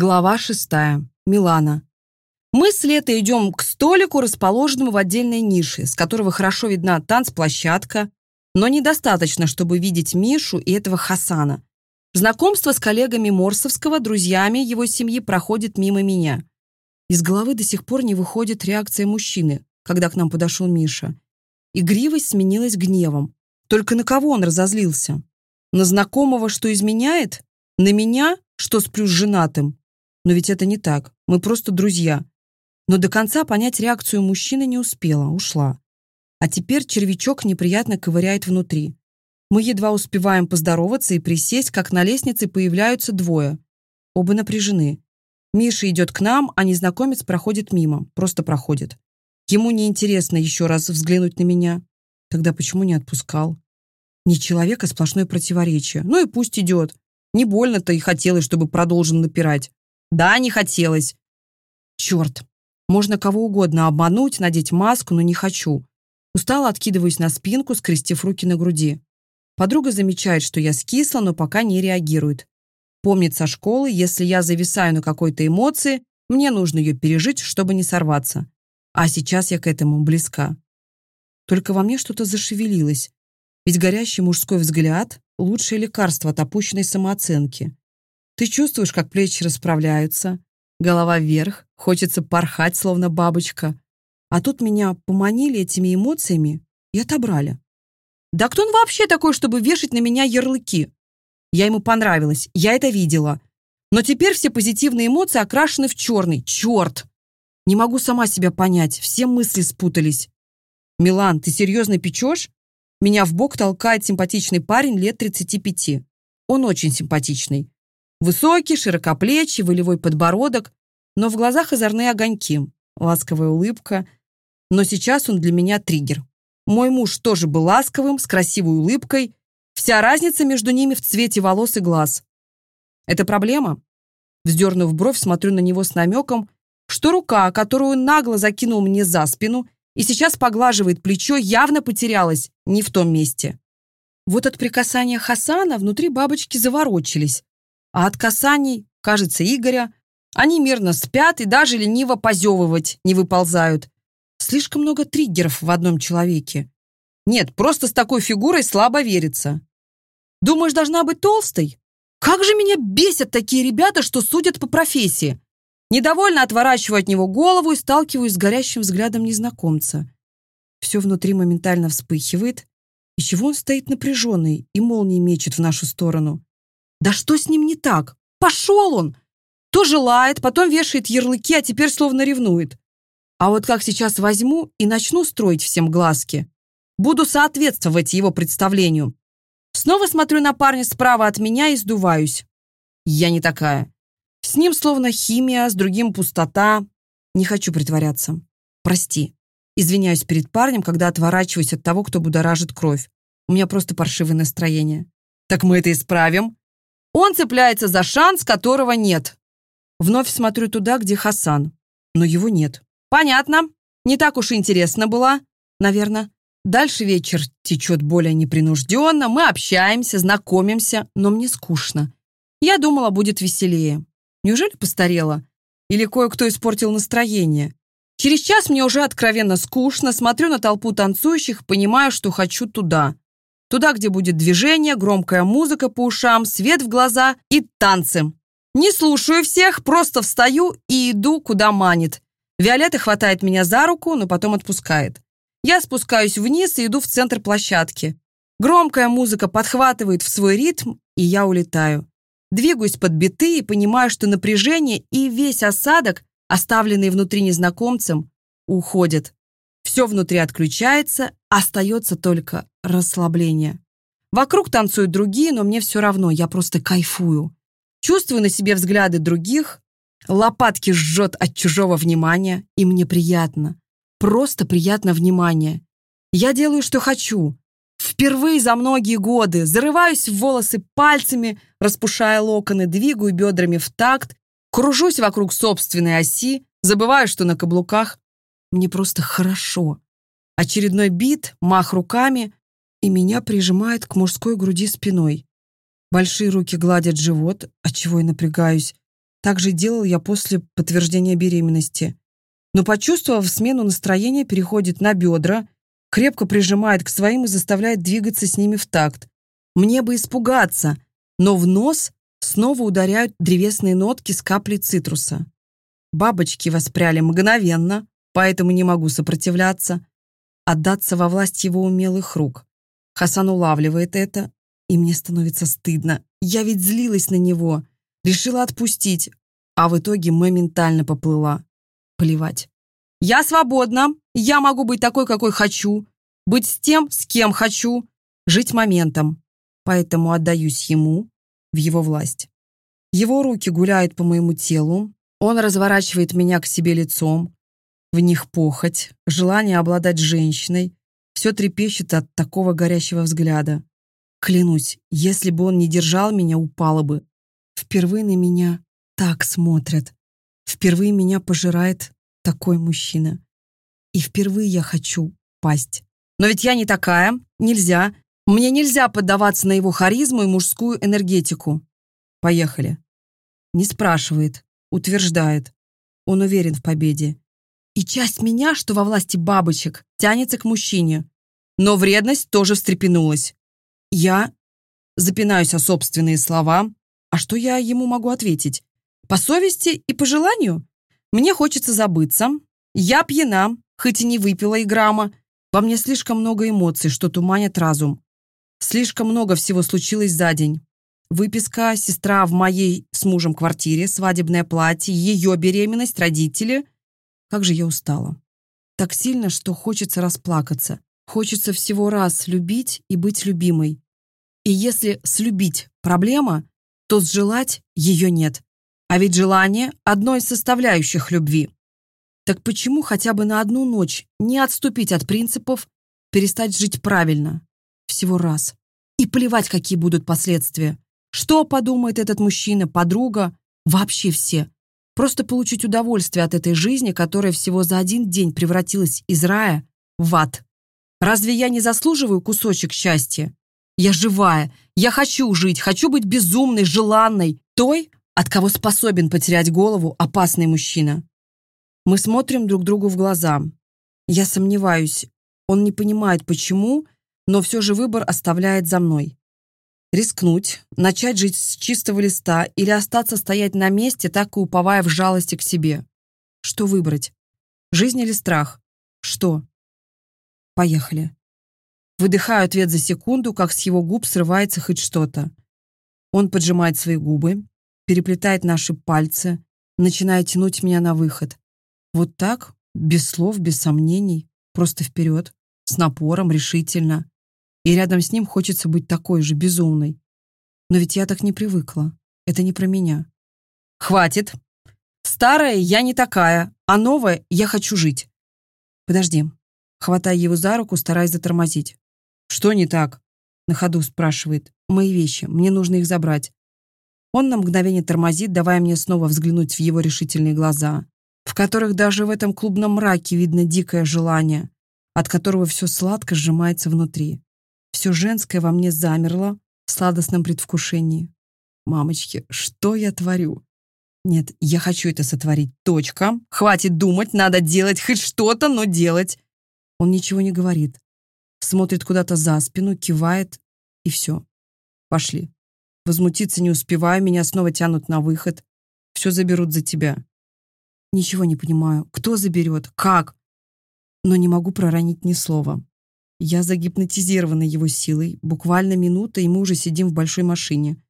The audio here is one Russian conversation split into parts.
Глава шестая. Милана. Мы с Лето идем к столику, расположенному в отдельной нише, с которого хорошо видна танцплощадка, но недостаточно, чтобы видеть Мишу и этого Хасана. Знакомство с коллегами Морсовского, друзьями его семьи проходит мимо меня. Из головы до сих пор не выходит реакция мужчины, когда к нам подошел Миша. Игривость сменилась гневом. Только на кого он разозлился? На знакомого, что изменяет? На меня, что сплю с женатым? Но ведь это не так. Мы просто друзья. Но до конца понять реакцию мужчины не успела, ушла. А теперь червячок неприятно ковыряет внутри. Мы едва успеваем поздороваться и присесть, как на лестнице появляются двое. Оба напряжены. Миша идет к нам, а незнакомец проходит мимо. Просто проходит. Ему неинтересно еще раз взглянуть на меня. Тогда почему не отпускал? Не человек, а сплошное противоречие. Ну и пусть идет. Не больно-то и хотелось, чтобы продолжил напирать. Да, не хотелось. Черт. Можно кого угодно обмануть, надеть маску, но не хочу. Устало откидываюсь на спинку, скрестив руки на груди. Подруга замечает, что я скисла, но пока не реагирует. Помнит со школы, если я зависаю на какой-то эмоции, мне нужно ее пережить, чтобы не сорваться. А сейчас я к этому близка. Только во мне что-то зашевелилось. Ведь горящий мужской взгляд — лучшее лекарство от опущенной самооценки. Ты чувствуешь, как плечи расправляются, голова вверх, хочется порхать, словно бабочка. А тут меня поманили этими эмоциями и отобрали. Да кто он вообще такой, чтобы вешать на меня ярлыки? Я ему понравилась, я это видела. Но теперь все позитивные эмоции окрашены в черный. Черт! Не могу сама себя понять, все мысли спутались. «Милан, ты серьезно печешь?» Меня в бок толкает симпатичный парень лет 35. Он очень симпатичный. Высокий, широкоплечий, волевой подбородок, но в глазах озорные огоньки, ласковая улыбка. Но сейчас он для меня триггер. Мой муж тоже был ласковым, с красивой улыбкой. Вся разница между ними в цвете волос и глаз. Это проблема? Вздернув бровь, смотрю на него с намеком, что рука, которую нагло закинул мне за спину и сейчас поглаживает плечо, явно потерялась не в том месте. Вот от прикасания Хасана внутри бабочки заворочились, а от касаний, кажется, Игоря, они мирно спят и даже лениво позевывать не выползают. Слишком много триггеров в одном человеке. Нет, просто с такой фигурой слабо верится. Думаешь, должна быть толстой? Как же меня бесят такие ребята, что судят по профессии. Недовольно отворачиваю от него голову и сталкиваюсь с горящим взглядом незнакомца. Все внутри моментально вспыхивает. И чего он стоит напряженный и молнией мечет в нашу сторону? Да что с ним не так? Пошел он! То желает, потом вешает ярлыки, а теперь словно ревнует. А вот как сейчас возьму и начну строить всем глазки, буду соответствовать его представлению. Снова смотрю на парня справа от меня и сдуваюсь. Я не такая. С ним словно химия, с другим пустота. Не хочу притворяться. Прости. Извиняюсь перед парнем, когда отворачиваюсь от того, кто будоражит кровь. У меня просто паршивое настроение. Так мы это исправим. Он цепляется за шанс, которого нет. Вновь смотрю туда, где Хасан. Но его нет. Понятно. Не так уж и интересно было. Наверное. Дальше вечер течет более непринужденно. Мы общаемся, знакомимся, но мне скучно. Я думала, будет веселее. Неужели постарела? Или кое-кто испортил настроение? Через час мне уже откровенно скучно, смотрю на толпу танцующих, понимаю, что хочу туда. Туда, где будет движение, громкая музыка по ушам, свет в глаза и танцы. Не слушаю всех, просто встаю и иду, куда манит. Виолетта хватает меня за руку, но потом отпускает. Я спускаюсь вниз и иду в центр площадки. Громкая музыка подхватывает в свой ритм, и я улетаю. Двигаюсь под биты и понимаю, что напряжение и весь осадок, оставленный внутри незнакомцем, уходят. Все внутри отключается, остается только расслабление. Вокруг танцуют другие, но мне все равно, я просто кайфую. Чувствую на себе взгляды других, лопатки жжет от чужого внимания, и мне приятно. Просто приятно внимание. Я делаю, что хочу. Впервые за многие годы зарываюсь в волосы пальцами, распушая локоны, двигаю бедрами в такт, кружусь вокруг собственной оси, забываю, что на каблуках. Мне просто хорошо. Очередной бит, мах руками, и меня прижимает к мужской груди спиной. Большие руки гладят живот, отчего я напрягаюсь. Так же делал я после подтверждения беременности. Но, почувствовав смену настроения, переходит на бедра, крепко прижимает к своим и заставляет двигаться с ними в такт. Мне бы испугаться, но в нос снова ударяют древесные нотки с каплей цитруса. Бабочки воспряли мгновенно, поэтому не могу сопротивляться. Отдаться во власть его умелых рук. Хасан улавливает это, и мне становится стыдно. Я ведь злилась на него, решила отпустить, а в итоге моментально поплыла. Плевать. Я свободна, я могу быть такой, какой хочу, быть с тем, с кем хочу, жить моментом. Поэтому отдаюсь ему, в его власть. Его руки гуляют по моему телу, он разворачивает меня к себе лицом, в них похоть, желание обладать женщиной, все трепещет от такого горящего взгляда. Клянусь, если бы он не держал меня, упала бы. Впервые на меня так смотрят. Впервые меня пожирает такой мужчина. И впервые я хочу пасть. Но ведь я не такая, нельзя. Мне нельзя поддаваться на его харизму и мужскую энергетику. Поехали. Не спрашивает, утверждает. Он уверен в победе. И часть меня, что во власти бабочек, тянется к мужчине. Но вредность тоже встрепенулась. Я запинаюсь о собственные слова. А что я ему могу ответить? По совести и по желанию? Мне хочется забыться. Я пьяна, хоть и не выпила и грамма. Во мне слишком много эмоций, что туманят разум. Слишком много всего случилось за день. Выписка, сестра в моей с мужем квартире, свадебное платье, ее беременность, родители. Как же я устала. Так сильно, что хочется расплакаться. Хочется всего раз любить и быть любимой. И если слюбить проблема, то сжелать ее нет. А ведь желание – одно из составляющих любви. Так почему хотя бы на одну ночь не отступить от принципов, перестать жить правильно? Всего раз. И плевать, какие будут последствия. Что подумает этот мужчина, подруга, вообще все. Просто получить удовольствие от этой жизни, которая всего за один день превратилась из рая в ад. Разве я не заслуживаю кусочек счастья? Я живая, я хочу жить, хочу быть безумной, желанной, той, от кого способен потерять голову опасный мужчина. Мы смотрим друг другу в глаза. Я сомневаюсь, он не понимает, почему, но все же выбор оставляет за мной. Рискнуть, начать жить с чистого листа или остаться стоять на месте, так и уповая в жалости к себе. Что выбрать? Жизнь или страх? Что? Поехали. Выдыхаю ответ за секунду, как с его губ срывается хоть что-то. Он поджимает свои губы, переплетает наши пальцы, начиная тянуть меня на выход. Вот так, без слов, без сомнений, просто вперед, с напором, решительно. И рядом с ним хочется быть такой же, безумной. Но ведь я так не привыкла. Это не про меня. Хватит. Старая я не такая, а новая я хочу жить. Подожди, Хватая его за руку, стараясь затормозить. «Что не так?» На ходу спрашивает. «Мои вещи. Мне нужно их забрать». Он на мгновение тормозит, давая мне снова взглянуть в его решительные глаза, в которых даже в этом клубном мраке видно дикое желание, от которого все сладко сжимается внутри. Все женское во мне замерло в сладостном предвкушении. «Мамочки, что я творю?» «Нет, я хочу это сотворить. Точка. Хватит думать, надо делать хоть что-то, но делать. Он ничего не говорит. Смотрит куда-то за спину, кивает, и все. Пошли. Возмутиться не успеваю, меня снова тянут на выход. Все заберут за тебя. Ничего не понимаю. Кто заберет? Как? Но не могу проронить ни слова. Я загипнотизирована его силой. Буквально минута, и мы уже сидим в большой машине.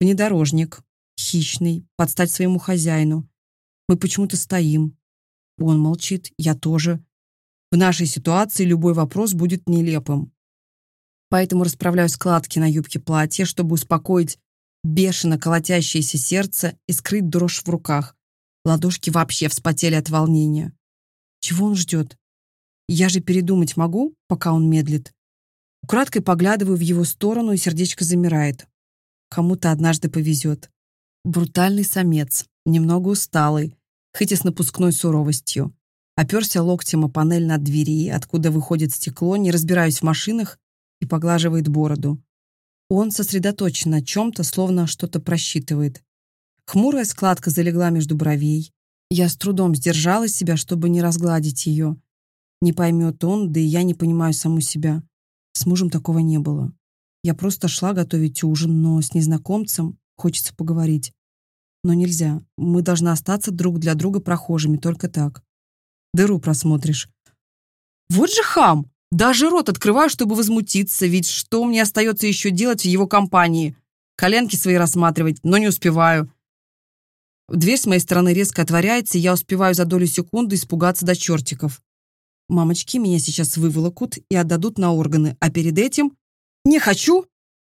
Внедорожник. Хищный. Подстать своему хозяину. Мы почему-то стоим. Он молчит, я тоже. В нашей ситуации любой вопрос будет нелепым. Поэтому расправляю складки на юбке платья, чтобы успокоить бешено колотящееся сердце и скрыть дрожь в руках. Ладошки вообще вспотели от волнения. Чего он ждет? Я же передумать могу, пока он медлит. Украдкой поглядываю в его сторону, и сердечко замирает. Кому-то однажды повезет. Брутальный самец, немного усталый, хоть и с напускной суровостью. Оперся локтем о панель над двери, откуда выходит стекло, не разбираясь в машинах, и поглаживает бороду. Он сосредоточен на чем-то, словно что-то просчитывает. Хмурая складка залегла между бровей. Я с трудом сдержала себя, чтобы не разгладить ее. Не поймет он, да и я не понимаю саму себя. С мужем такого не было. Я просто шла готовить ужин, но с незнакомцем хочется поговорить. Но нельзя. Мы должны остаться друг для друга прохожими, только так. Дыру просмотришь. Вот же хам! Даже рот открываю, чтобы возмутиться, ведь что мне остается еще делать в его компании? Коленки свои рассматривать, но не успеваю. Дверь с моей стороны резко отворяется, и я успеваю за долю секунды испугаться до чертиков. Мамочки меня сейчас выволокут и отдадут на органы, а перед этим... Не хочу!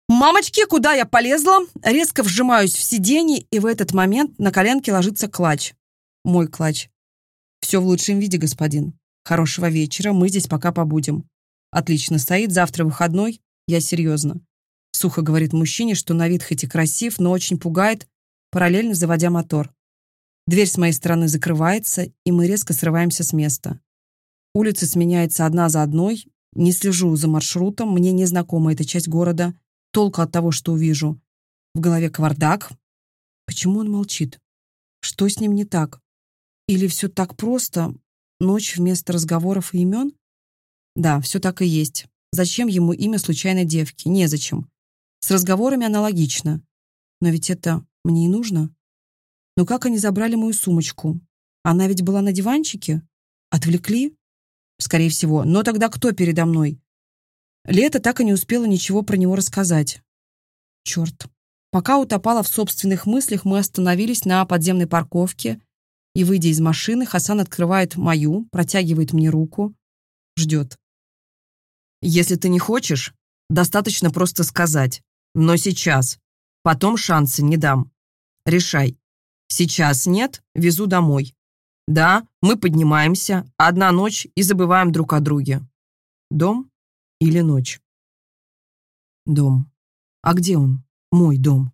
Мамочки, куда я полезла? Резко вжимаюсь в сиденье, и в этот момент на коленке ложится клатч. Мой клатч. Все в лучшем виде, господин. Хорошего вечера, мы здесь пока побудем. Отлично стоит, завтра выходной, я серьезно. Сухо говорит мужчине, что на вид хоть и красив, но очень пугает, параллельно заводя мотор. Дверь с моей стороны закрывается, и мы резко срываемся с места. Улицы сменяются одна за одной, не слежу за маршрутом, мне незнакома эта часть города, толку от того, что увижу. В голове кавардак. Почему он молчит? Что с ним не так? Или все так просто? Ночь вместо разговоров и имен? Да, все так и есть. Зачем ему имя случайной девки? Незачем. С разговорами аналогично. Но ведь это мне и нужно. Но как они забрали мою сумочку? Она ведь была на диванчике? Отвлекли? Скорее всего. Но тогда кто передо мной? Лето так и не успела ничего про него рассказать. Черт. Пока утопала в собственных мыслях, мы остановились на подземной парковке, и, выйдя из машины, Хасан открывает мою, протягивает мне руку, ждет. «Если ты не хочешь, достаточно просто сказать. Но сейчас. Потом шансы не дам. Решай. Сейчас нет, везу домой. Да, мы поднимаемся, одна ночь и забываем друг о друге. Дом или ночь? Дом. А где он? Мой дом.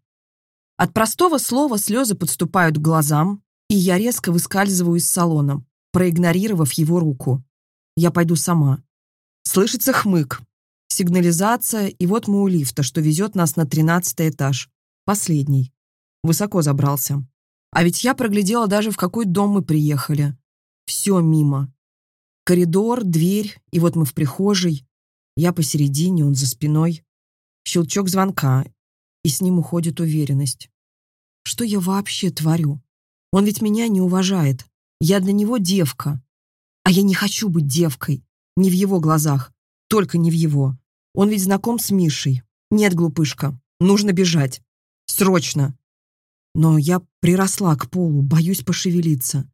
От простого слова слезы подступают к глазам, и я резко выскальзываю из салона, проигнорировав его руку. Я пойду сама. Слышится хмык. Сигнализация, и вот мы у лифта, что везет нас на тринадцатый этаж. Последний. Высоко забрался. А ведь я проглядела даже, в какой дом мы приехали. Все мимо. Коридор, дверь, и вот мы в прихожей. Я посередине, он за спиной. Щелчок звонка, и с ним уходит уверенность. Что я вообще творю? Он ведь меня не уважает. Я для него девка. А я не хочу быть девкой. Не в его глазах. Только не в его. Он ведь знаком с Мишей. Нет, глупышка, нужно бежать. Срочно. Но я приросла к полу, боюсь пошевелиться.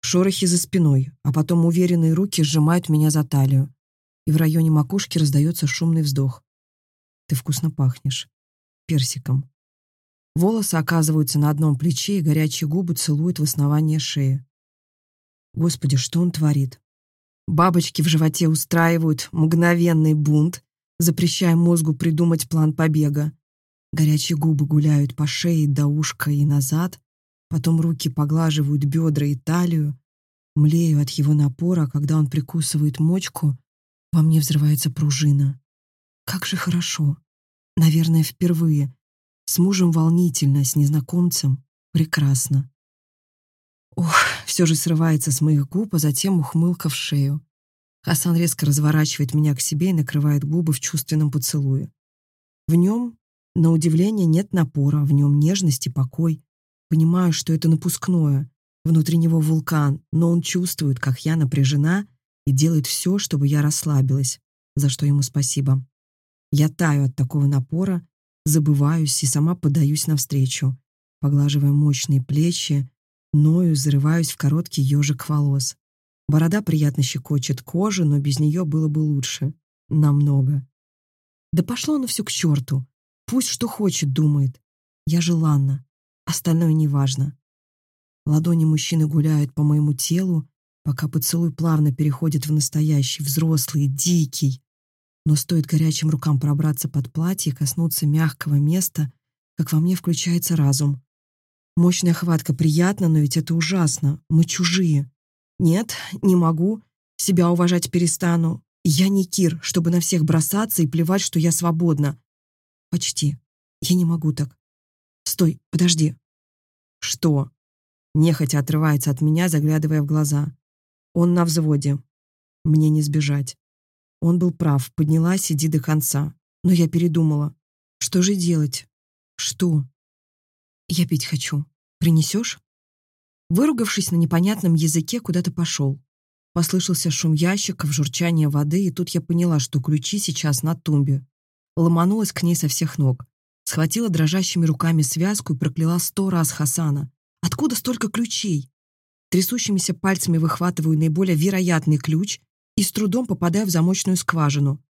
Шорохи за спиной, а потом уверенные руки сжимают меня за талию. И в районе макушки раздается шумный вздох. Ты вкусно пахнешь. Персиком. Волосы оказываются на одном плече, и горячие губы целуют в основание шеи. Господи, что он творит? Бабочки в животе устраивают мгновенный бунт, запрещая мозгу придумать план побега. Горячие губы гуляют по шее до ушка и назад, потом руки поглаживают бедра и талию. Млею от его напора, когда он прикусывает мочку, во мне взрывается пружина. Как же хорошо. Наверное, впервые. С мужем волнительно, с незнакомцем прекрасно. Ох, все же срывается с моих губ, а затем ухмылка в шею. Хасан резко разворачивает меня к себе и накрывает губы в чувственном поцелуе. В нем на удивление нет напора, в нем нежность и покой. Понимаю, что это напускное. Внутри него вулкан, но он чувствует, как я напряжена и делает все, чтобы я расслабилась, за что ему спасибо. Я таю от такого напора, забываюсь и сама подаюсь навстречу, поглаживая мощные плечи, ною, зарываюсь в короткий ежик волос. Борода приятно щекочет кожу, но без нее было бы лучше. Намного. Да пошло оно все к черту. Пусть что хочет, думает. Я желанна. Остальное неважно. Ладони мужчины гуляют по моему телу, пока поцелуй плавно переходит в настоящий, взрослый, дикий. Но стоит горячим рукам пробраться под платье и коснуться мягкого места, как во мне включается разум. Мощная хватка приятна, но ведь это ужасно. Мы чужие. Нет, не могу. Себя уважать перестану. Я не Кир, чтобы на всех бросаться и плевать, что я свободна. Почти. Я не могу так. Стой, подожди. «Что?» Нехотя отрывается от меня, заглядывая в глаза. Он на взводе. Мне не сбежать. Он был прав, поднялась, иди до конца. Но я передумала. Что же делать? Что? Я пить хочу. Принесешь? Выругавшись на непонятном языке, куда-то пошел. Послышался шум ящиков, журчание воды, и тут я поняла, что ключи сейчас на тумбе. Ломанулась к ней со всех ног. Схватила дрожащими руками связку и прокляла сто раз Хасана. Откуда столько ключей? Трясущимися пальцами выхватываю наиболее вероятный ключ и с трудом попадаю в замочную скважину.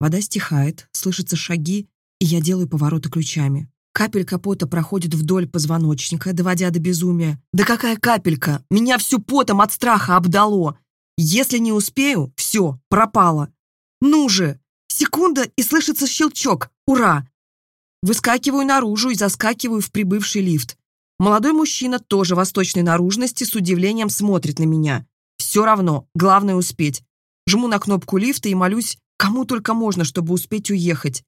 Вода стихает, слышатся шаги, и я делаю повороты ключами. Капелька пота проходит вдоль позвоночника, доводя до безумия. Да какая капелька! Меня всю потом от страха обдало! Если не успею, все, пропало. Ну же! Секунда, и слышится щелчок. Ура! Выскакиваю наружу и заскакиваю в прибывший лифт. Молодой мужчина, тоже восточной наружности, с удивлением смотрит на меня. Все равно, главное успеть. Жму на кнопку лифта и молюсь, кому только можно, чтобы успеть уехать.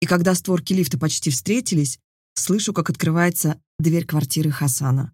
И когда створки лифта почти встретились, слышу, как открывается дверь квартиры Хасана.